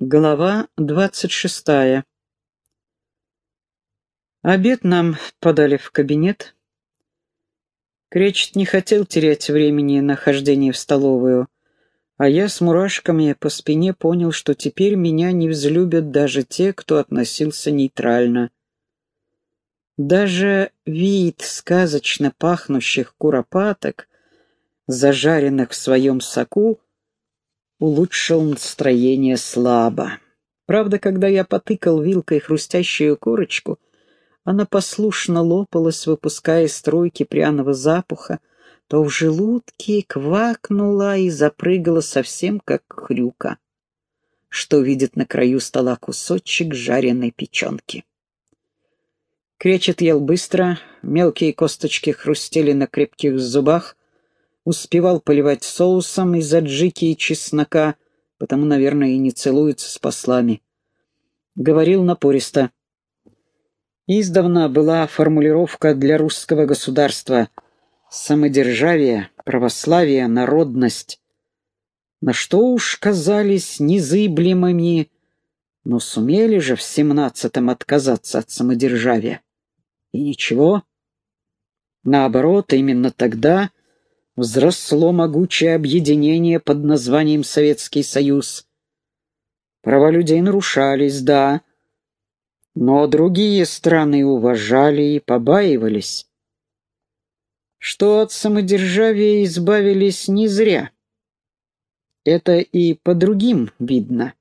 Глава двадцать шестая. Обед нам подали в кабинет. Кречет не хотел терять времени на хождение в столовую, а я с мурашками по спине понял, что теперь меня не взлюбят даже те, кто относился нейтрально. Даже вид сказочно пахнущих куропаток, зажаренных в своем соку, улучшил настроение слабо. Правда, когда я потыкал вилкой хрустящую корочку, она послушно лопалась, выпуская струйки пряного запаха, то в желудке квакнула и запрыгала совсем как хрюка, что видит на краю стола кусочек жареной печенки. Кречет ел быстро, мелкие косточки хрустели на крепких зубах, успевал поливать соусом из аджики и чеснока, потому, наверное, и не целуется с послами. Говорил напористо. Издавна была формулировка для русского государства «самодержавие, православие, народность». На что уж казались незыблемыми, но сумели же в семнадцатом отказаться от самодержавия. И ничего. Наоборот, именно тогда взросло могучее объединение под названием Советский Союз. Права людей нарушались, да, но другие страны уважали и побаивались. Что от самодержавия избавились не зря. Это и по другим видно.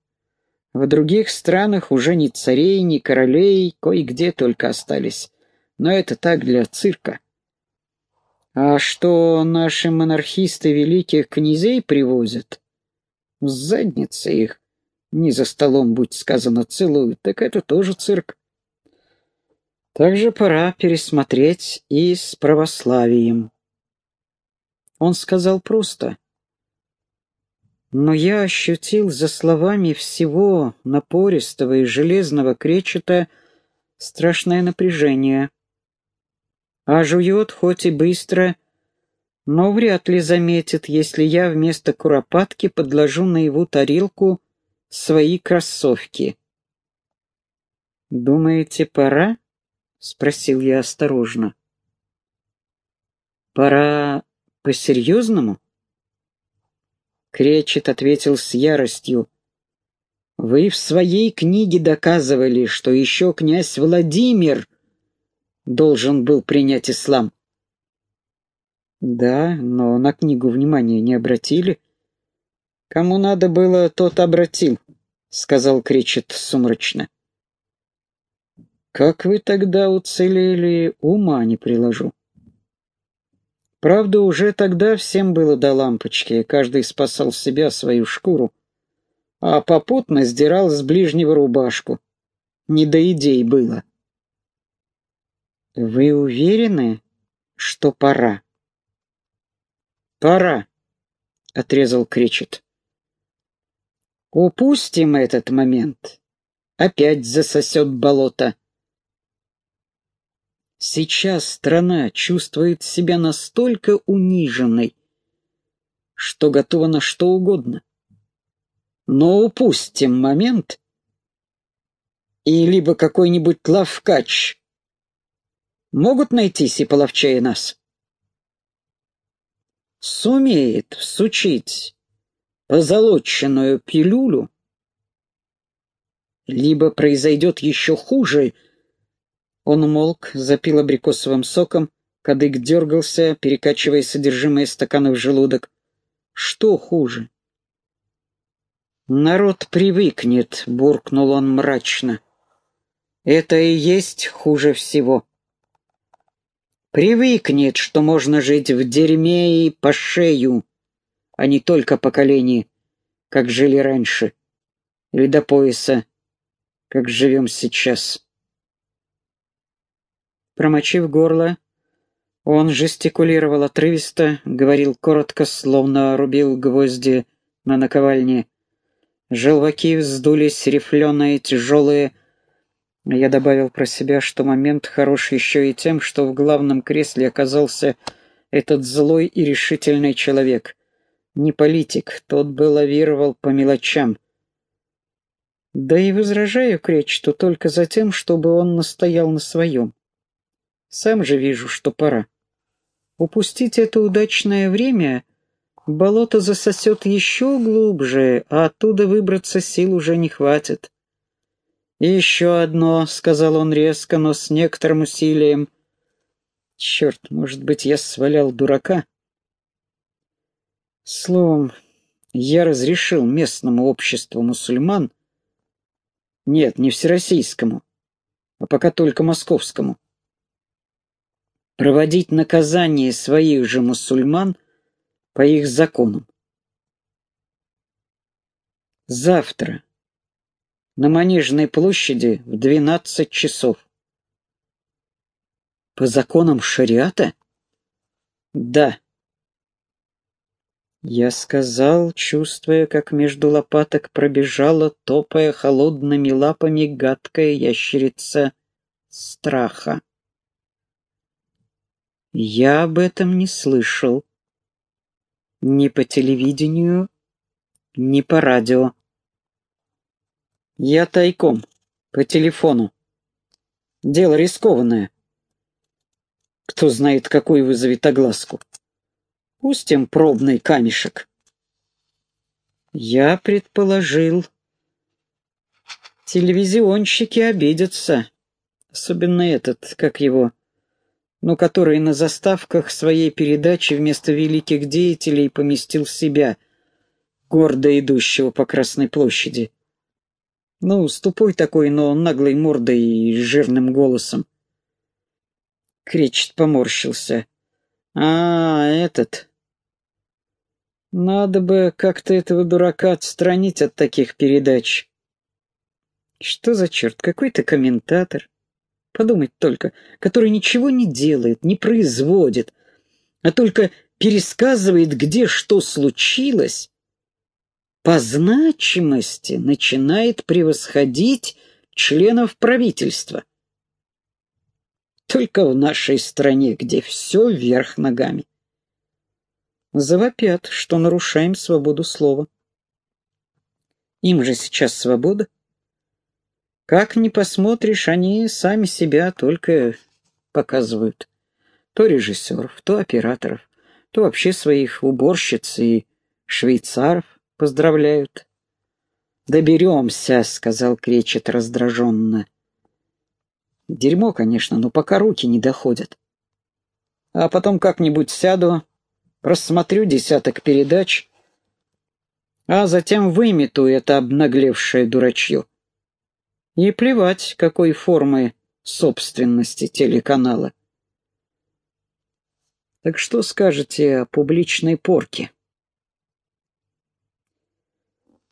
В других странах уже ни царей, ни королей, кое-где только остались. Но это так для цирка. А что наши монархисты великих князей привозят? В задницы их, не за столом, будь сказано, целуют, так это тоже цирк. Также пора пересмотреть и с православием. Он сказал просто. Но я ощутил за словами всего напористого и железного кречета страшное напряжение а жует хоть и быстро, но вряд ли заметит, если я вместо куропатки подложу на его тарелку свои кроссовки. «Думаете, пора?» — спросил я осторожно. «Пора по-серьезному?» Кречет ответил с яростью. «Вы в своей книге доказывали, что еще князь Владимир должен был принять ислам. Да, но на книгу внимания не обратили. Кому надо было, тот обратил, сказал Кричет сумрачно. Как вы тогда уцелели, ума не приложу. Правда, уже тогда всем было до лампочки, каждый спасал себя, свою шкуру, а попутно сдирал с ближнего рубашку. Не до идей было. «Вы уверены, что пора?» «Пора», — отрезал Кричет. «Упустим этот момент. Опять засосет болото». Сейчас страна чувствует себя настолько униженной, что готова на что угодно. Но упустим момент, и либо какой-нибудь лавкач могут найтись и половчее нас. Сумеет всучить позолоченную пилюлю, либо произойдет еще хуже. Он умолк, запил абрикосовым соком, кадык дергался, перекачивая содержимое стакана в желудок. Что хуже? «Народ привыкнет», — буркнул он мрачно. «Это и есть хуже всего». Привыкнет, что можно жить в дерьме и по шею, а не только по колени, как жили раньше, или до пояса, как живем сейчас. Промочив горло, он жестикулировал отрывисто, говорил коротко, словно рубил гвозди на наковальне. Желваки вздулись, рифленые, тяжелые, я добавил про себя, что момент хорош еще и тем, что в главном кресле оказался этот злой и решительный человек. Не политик, тот бы лавировал по мелочам. Да и возражаю Кречету только за тем, чтобы он настоял на своем. Сам же вижу, что пора. Упустить это удачное время болото засосет еще глубже, а оттуда выбраться сил уже не хватит. «И еще одно», — сказал он резко, но с некоторым усилием. «Черт, может быть, я свалял дурака?» Словом, я разрешил местному обществу мусульман, нет, не всероссийскому, а пока только московскому, проводить наказание своих же мусульман по их законам. Завтра на Манежной площади в двенадцать часов. По законам шариата? Да. Я сказал, чувствуя, как между лопаток пробежала, топая холодными лапами, гадкая ящерица страха. Я об этом не слышал. Ни по телевидению, ни по радио. Я тайком, по телефону. Дело рискованное. Кто знает, какой вызовет огласку. Пустим пробный камешек. Я предположил. Телевизионщики обидятся. Особенно этот, как его, ну, который на заставках своей передачи вместо великих деятелей поместил себя, гордо идущего по Красной площади. Ну, с тупой такой, но наглой мордой и жирным голосом. Кречет поморщился. «А, этот...» «Надо бы как-то этого дурака отстранить от таких передач». «Что за черт? Какой-то комментатор. Подумать только, который ничего не делает, не производит, а только пересказывает, где что случилось, по значимости начинает превосходить членов правительства. Только в нашей стране, где все вверх ногами. Завопят, что нарушаем свободу слова. Им же сейчас свобода. Как ни посмотришь, они сами себя только показывают. То режиссеров, то операторов, то вообще своих уборщиц и швейцаров поздравляют. «Доберемся», — сказал Кречет раздраженно. «Дерьмо, конечно, но пока руки не доходят. А потом как-нибудь сяду, рассмотрю десяток передач, а затем вымету это обнаглевшее дурачье. И плевать, какой формы собственности телеканала. Так что скажете о публичной порке?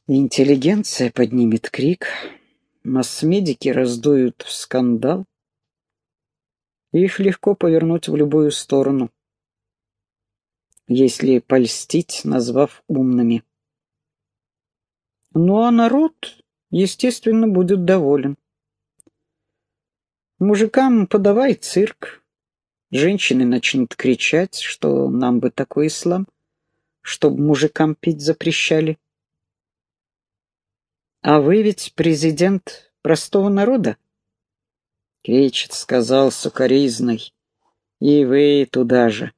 Интеллигенция поднимет крик, масс-медики раздуют скандал. Их легко повернуть в любую сторону, если польстить, назвав умными. Ну а народ, естественно, будет доволен. Мужикам подавай цирк. Женщины начнут кричать, что нам бы такой ислам, чтобы мужикам пить запрещали. «А вы ведь президент простого народа?» Кречет сказал сукоризной. «И вы туда же».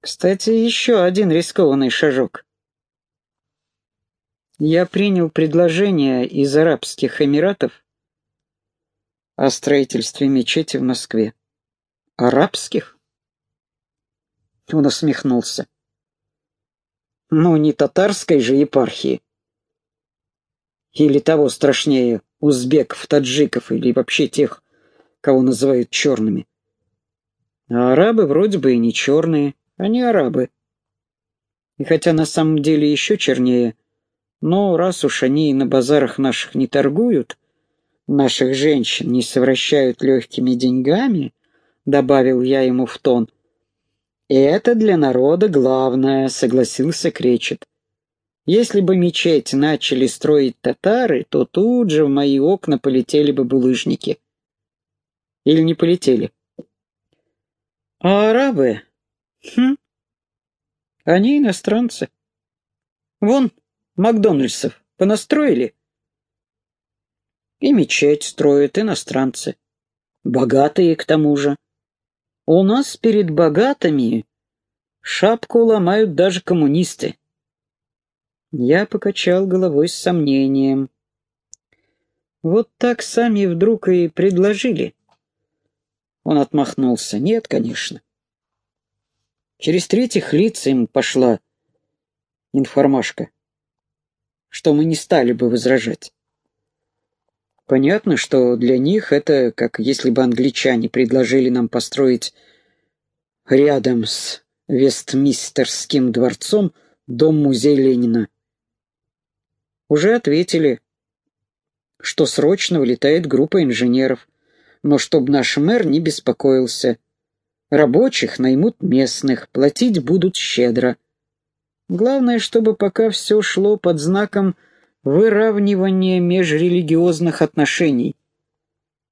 Кстати, еще один рискованный шажок. Я принял предложение из Арабских Эмиратов о строительстве мечети в Москве. Арабских? Он усмехнулся. Ну, не татарской же епархии. Или того страшнее, узбеков, таджиков или вообще тех, кого называют черными. А арабы вроде бы и не черные, они арабы. И хотя на самом деле еще чернее, но раз уж они на базарах наших не торгуют, наших женщин не совращают легкими деньгами, добавил я ему в тон. «Это для народа главное», — согласился Кречет. Если бы мечеть начали строить татары, то тут же в мои окна полетели бы булыжники. Или не полетели. А арабы? Хм. Они иностранцы. Вон, Макдональдсов понастроили. И мечеть строят иностранцы. Богатые к тому же. У нас перед богатыми шапку ломают даже коммунисты. Я покачал головой с сомнением. Вот так сами вдруг и предложили. Он отмахнулся. Нет, конечно. Через третьих лиц им пошла информашка, что мы не стали бы возражать. Понятно, что для них это как если бы англичане предложили нам построить рядом с Вестмистерским дворцом дом-музей Ленина. Уже ответили, что срочно вылетает группа инженеров, но чтобы наш мэр не беспокоился. Рабочих наймут местных, платить будут щедро. Главное, чтобы пока все шло под знаком выравнивания межрелигиозных отношений.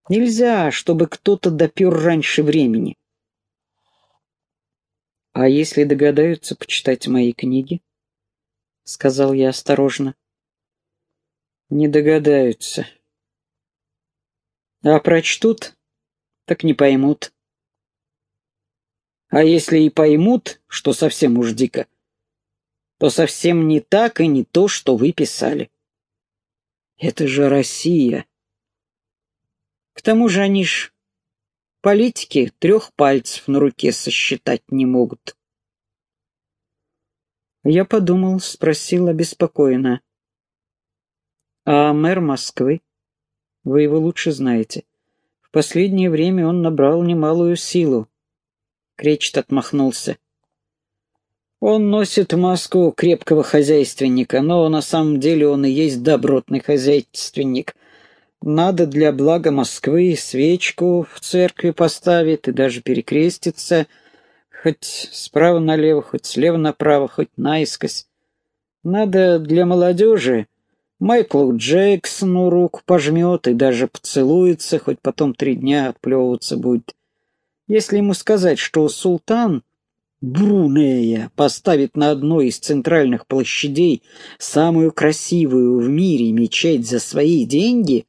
Нельзя, чтобы кто-то допер раньше времени. «А если догадаются почитать мои книги?» — сказал я осторожно. «Не догадаются. А прочтут, так не поймут. А если и поймут, что совсем уж дико, то совсем не так и не то, что вы писали. Это же Россия. К тому же они ж политики трех пальцев на руке сосчитать не могут. Я подумал, спросил обеспокоенно. «А мэр Москвы? Вы его лучше знаете. В последнее время он набрал немалую силу. Кречет отмахнулся. Он носит маску крепкого хозяйственника, но на самом деле он и есть добротный хозяйственник. Надо для блага Москвы свечку в церкви поставить и даже перекреститься, хоть справа налево, хоть слева направо, хоть наискось. Надо для молодежи Майклу Джексону руку пожмет и даже поцелуется, хоть потом три дня отплевываться будет. Если ему сказать, что султан Брунея поставит на одной из центральных площадей самую красивую в мире мечеть за свои деньги,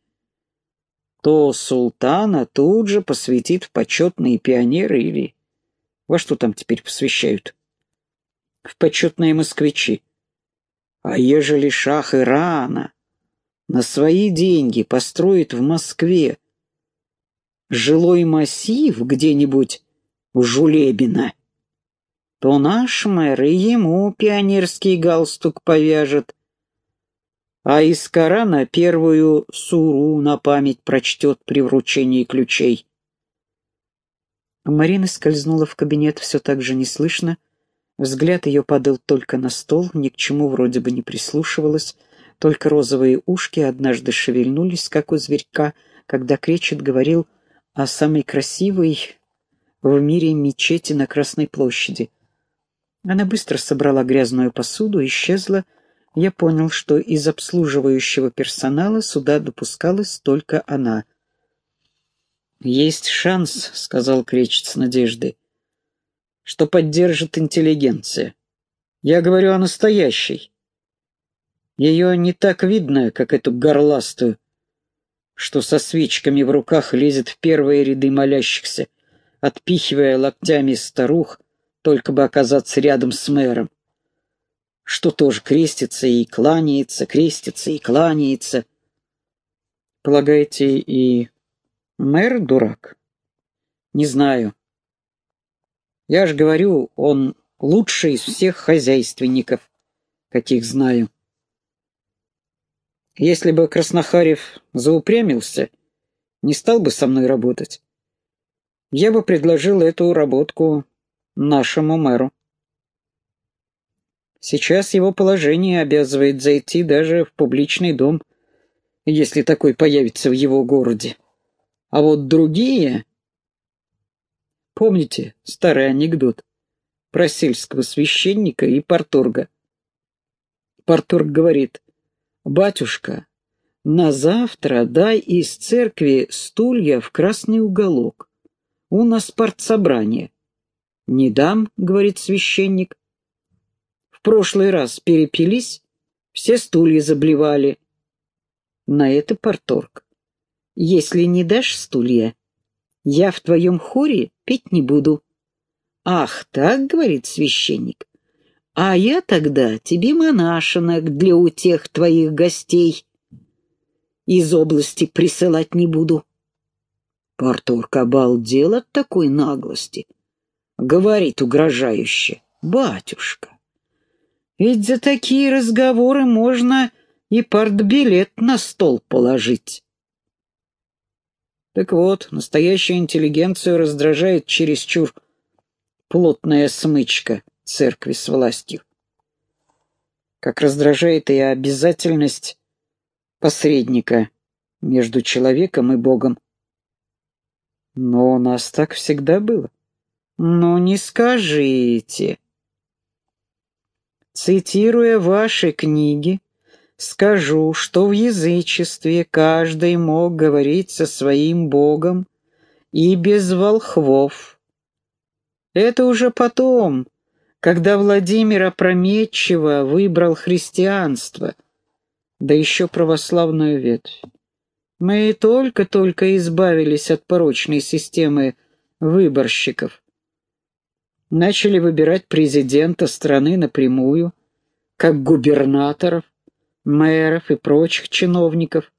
то султана тут же посвятит в почетные пионеры или... Во что там теперь посвящают? В почетные москвичи. А ежели шах Ирана на свои деньги построит в Москве жилой массив где-нибудь в Жулебино, то наш мэр и ему пионерский галстук повяжет, а из Корана первую суру на память прочтет при вручении ключей. Марина скользнула в кабинет все так же неслышно. Взгляд ее падал только на стол, ни к чему вроде бы не прислушивалась, только розовые ушки однажды шевельнулись, как у зверька, когда Кречет говорил — о самой красивой в мире мечети на Красной площади. Она быстро собрала грязную посуду, исчезла. Я понял, что из обслуживающего персонала сюда допускалась только она. «Есть шанс», — сказал Кречет с надеждой, — «что поддержит интеллигенция. Я говорю о настоящей. Ее не так видно, как эту горластую, что со свечками в руках лезет в первые ряды молящихся, отпихивая локтями старух, только бы оказаться рядом с мэром, что тоже крестится и кланяется, крестится и кланяется. Полагаете, и мэр дурак? Не знаю. Я же говорю, он лучший из всех хозяйственников, каких знаю. Если бы Краснохарев заупрямился, не стал бы со мной работать. Я бы предложил эту работку нашему мэру. Сейчас его положение обязывает зайти даже в публичный дом, если такой появится в его городе. А вот другие... Помните старый анекдот про сельского священника и порторга? Порторг говорит, «Батюшка, на завтра дай из церкви стулья в красный уголок. У нас партсобрание». «Не дам», — говорит священник. «В прошлый раз перепились, все стулья заблевали». На это порторг. если не дашь стулья, я в твоем хоре петь не буду». «Ах, так, — говорит священник, — а я тогда тебе монашинок для утех твоих гостей из области присылать не буду». Парторг обалдел от такой наглости. Говорит угрожающе, «Батюшка, ведь за такие разговоры можно и партбилет на стол положить». Так вот, настоящую интеллигенцию раздражает чересчур плотная смычка церкви с властью. Как раздражает и обязательность посредника между человеком и Богом. Но у нас так всегда было. Ну, не скажите. Цитируя ваши книги, скажу, что в язычестве каждый мог говорить со своим Богом и без волхвов. Это уже потом, когда Владимир опрометчиво выбрал христианство, да еще православную ветвь. Мы только-только избавились от порочной системы выборщиков. Начали выбирать президента страны напрямую, как губернаторов, мэров и прочих чиновников.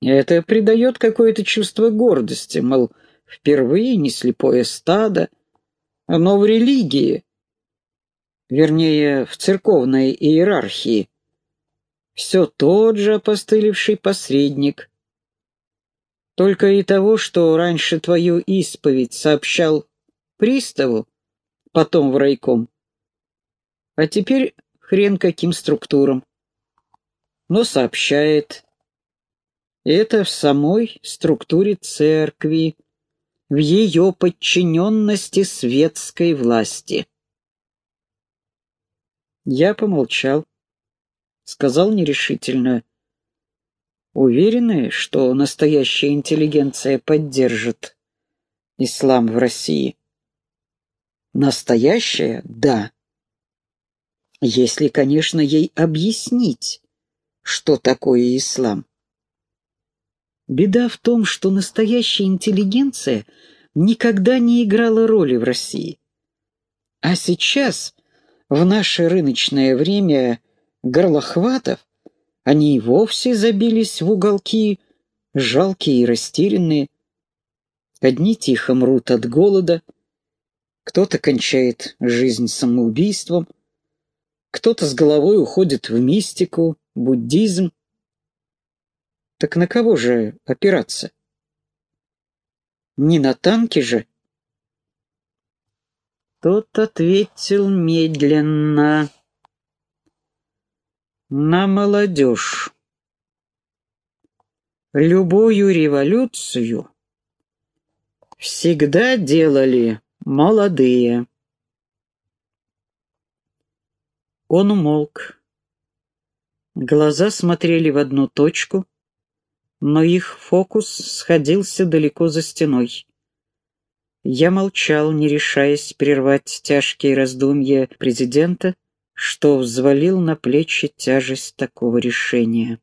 Это придает какое-то чувство гордости, мол, впервые не слепое стадо, но в религии, вернее, в церковной иерархии, все тот же опостылевший посредник. Только и того, что раньше твою исповедь сообщал приставу, потом в райком, а теперь хрен каким структурам но сообщает. Это в самой структуре церкви, в ее подчиненности светской власти. Я помолчал, сказал нерешительно. Уверены, что настоящая интеллигенция поддержит ислам в России? Настоящая — да. Если, конечно, ей объяснить, что такое ислам. Беда в том, что настоящая интеллигенция никогда не играла роли в России. А сейчас, в наше рыночное время горлохватов, они и вовсе забились в уголки, жалкие и растерянные. Одни тихо мрут от голода, кто-то кончает жизнь самоубийством, кто-то с головой уходит в мистику, буддизм. Так на кого же опираться? Не на танки же? Тот ответил медленно. На молодежь. Любую революцию всегда делали молодые. Он умолк. Глаза смотрели в одну точку, но их фокус сходился далеко за стеной. Я молчал, не решаясь прервать тяжкие раздумья президента, что взвалил на плечи тяжесть такого решения.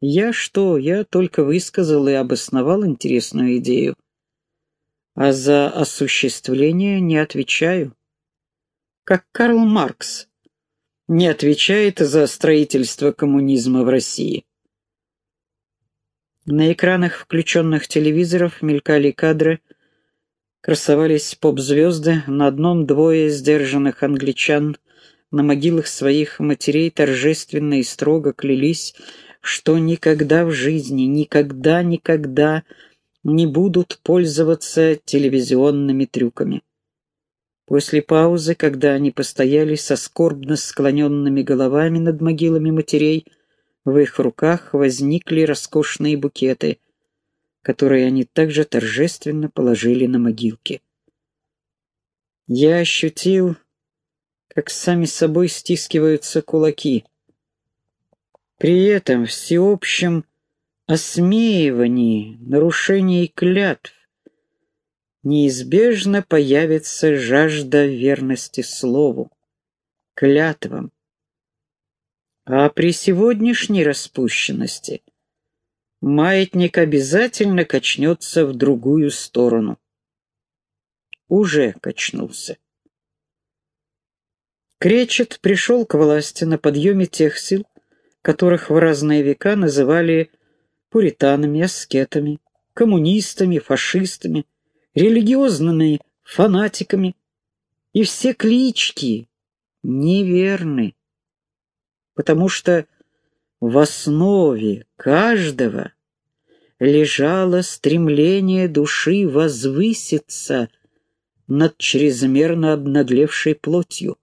Я что, я только высказал и обосновал интересную идею, а за осуществление не отвечаю. Как Карл Маркс, не отвечает за строительство коммунизма в России. На экранах включенных телевизоров мелькали кадры, красовались поп-звезды, на одном двое сдержанных англичан на могилах своих матерей торжественно и строго клялись, что никогда в жизни, никогда, никогда не будут пользоваться телевизионными трюками. После паузы, когда они постояли со скорбно склоненными головами над могилами матерей, в их руках возникли роскошные букеты, которые они также торжественно положили на могилки. Я ощутил, как сами собой стискиваются кулаки. При этом всеобщем осмеивании, нарушении клятв, неизбежно появится жажда верности слову, клятвам. А при сегодняшней распущенности маятник обязательно качнется в другую сторону. Уже качнулся. Кречет пришел к власти на подъеме тех сил, которых в разные века называли пуританами, аскетами, коммунистами, фашистами, религиозными фанатиками, и все клички неверны, потому что в основе каждого лежало стремление души возвыситься над чрезмерно обнаглевшей плотью.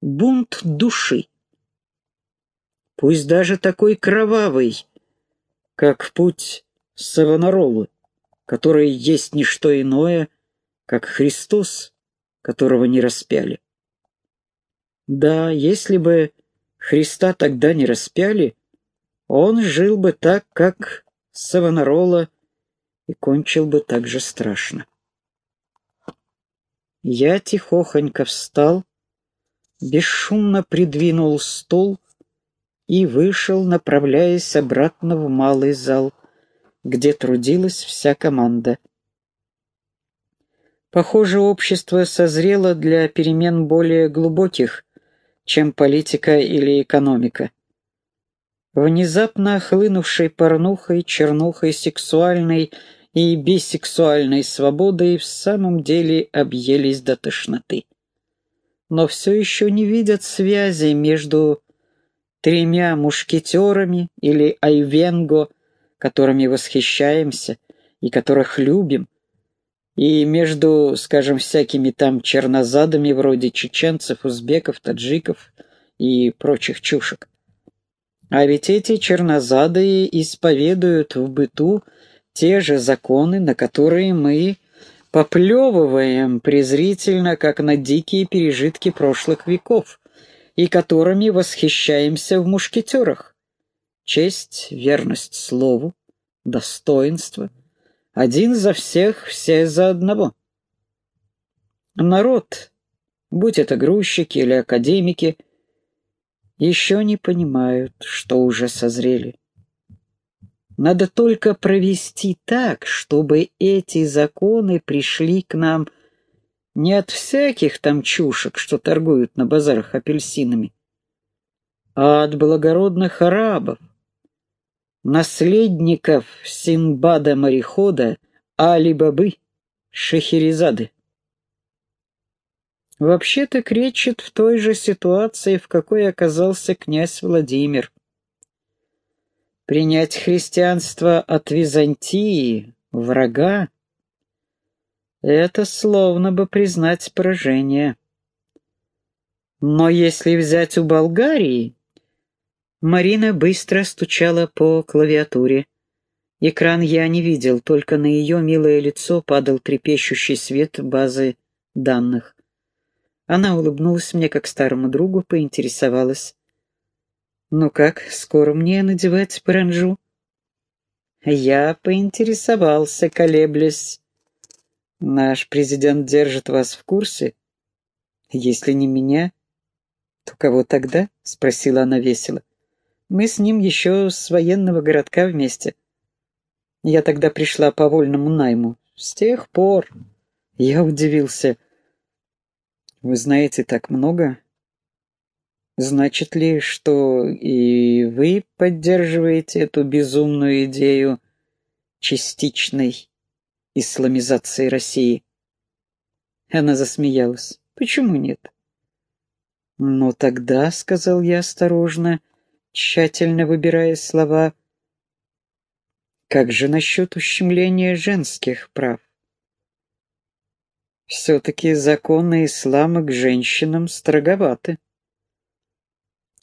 Бунт души. Пусть даже такой кровавый, как путь Савонаролы, который есть не что иное, как Христос, которого не распяли. Да, если бы Христа тогда не распяли, он жил бы так, как Савонарола, и кончил бы так же страшно. Я тихохонько встал, бесшумно придвинул стул и вышел, направляясь обратно в малый зал, где трудилась вся команда. Похоже, общество созрело для перемен более глубоких, чем политика или экономика. Внезапно охлынувшей порнухой, чернухой, сексуальной и бисексуальной свободой в самом деле объелись до тошноты. Но все еще не видят связи между тремя мушкетерами или айвенго, которыми восхищаемся и которых любим, и между, скажем, всякими там чернозадами вроде чеченцев, узбеков, таджиков и прочих чушек. А ведь эти чернозадые исповедуют в быту те же законы, на которые мы поплевываем презрительно, как на дикие пережитки прошлых веков, и которыми восхищаемся в мушкетерах. Честь, верность слову, достоинство, один за всех, все за одного. Народ, будь это грузчики или академики, еще не понимают, что уже созрели. Надо только провести так, чтобы эти законы пришли к нам не от всяких там чушек, что торгуют на базарах апельсинами, а от благородных арабов, наследников Синбада-морехода Али-Бабы Шахерезады. Вообще-то кречет в той же ситуации, в какой оказался князь Владимир. Принять христианство от Византии, врага, это словно бы признать поражение. Но если взять у Болгарии, Марина быстро стучала по клавиатуре. Экран я не видел, только на ее милое лицо падал трепещущий свет базы данных. Она улыбнулась мне как старому другу, поинтересовалась. «Ну как, скоро мне надевать паранжу?» Я поинтересовался, колеблясь. «Наш президент держит вас в курсе? Если не меня, то кого тогда?» — спросила она весело. Мы с ним еще с военного городка вместе. Я тогда пришла по вольному найму. С тех пор я удивился. Вы знаете так много? Значит ли, что и вы поддерживаете эту безумную идею частичной исламизации России? Она засмеялась. Почему нет? «Но тогда, — сказал я осторожно, тщательно выбирая слова. Как же насчет ущемления женских прав? Все-таки законы ислама к женщинам строговаты.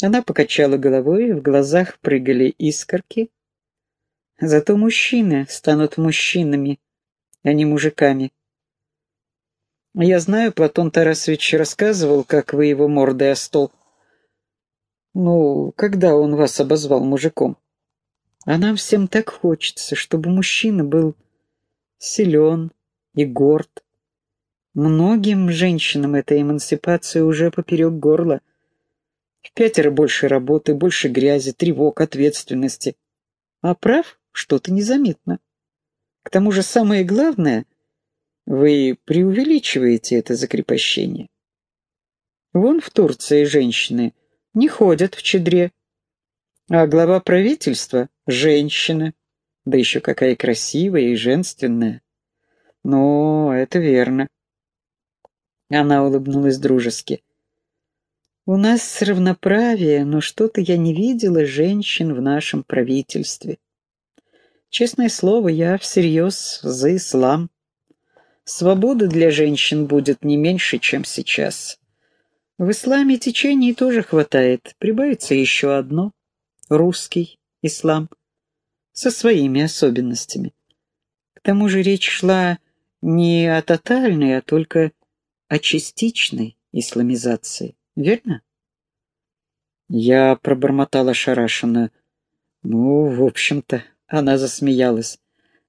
Она покачала головой, в глазах прыгали искорки. Зато мужчины станут мужчинами, а не мужиками. Я знаю, Платон Тарасович рассказывал, как вы его мордой о стол ну, когда он вас обозвал мужиком? А нам всем так хочется, чтобы мужчина был силен и горд. Многим женщинам эта эмансипация уже поперек горла. В пятеро больше работы, больше грязи, тревог, ответственности. А прав что-то незаметно. К тому же самое главное, вы преувеличиваете это закрепощение. Вон в Турции женщины не ходят в чедре, а глава правительства — женщина, да еще какая красивая и женственная. Ну, это верно. Она улыбнулась дружески. У нас равноправие, но что-то я не видела женщин в нашем правительстве. Честное слово, я всерьез за ислам. Свободы для женщин будет не меньше, чем сейчас. В исламе течений тоже хватает. Прибавится еще одно — русский ислам, со своими особенностями. К тому же речь шла не о тотальной, а только о частичной исламизации. Верно? Я пробормотала шарашенно. Ну, в общем-то, она засмеялась.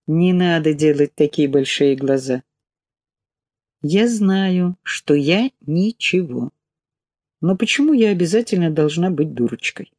Не надо делать такие большие глаза. Я знаю, что я ничего. Но почему я обязательно должна быть дурочкой?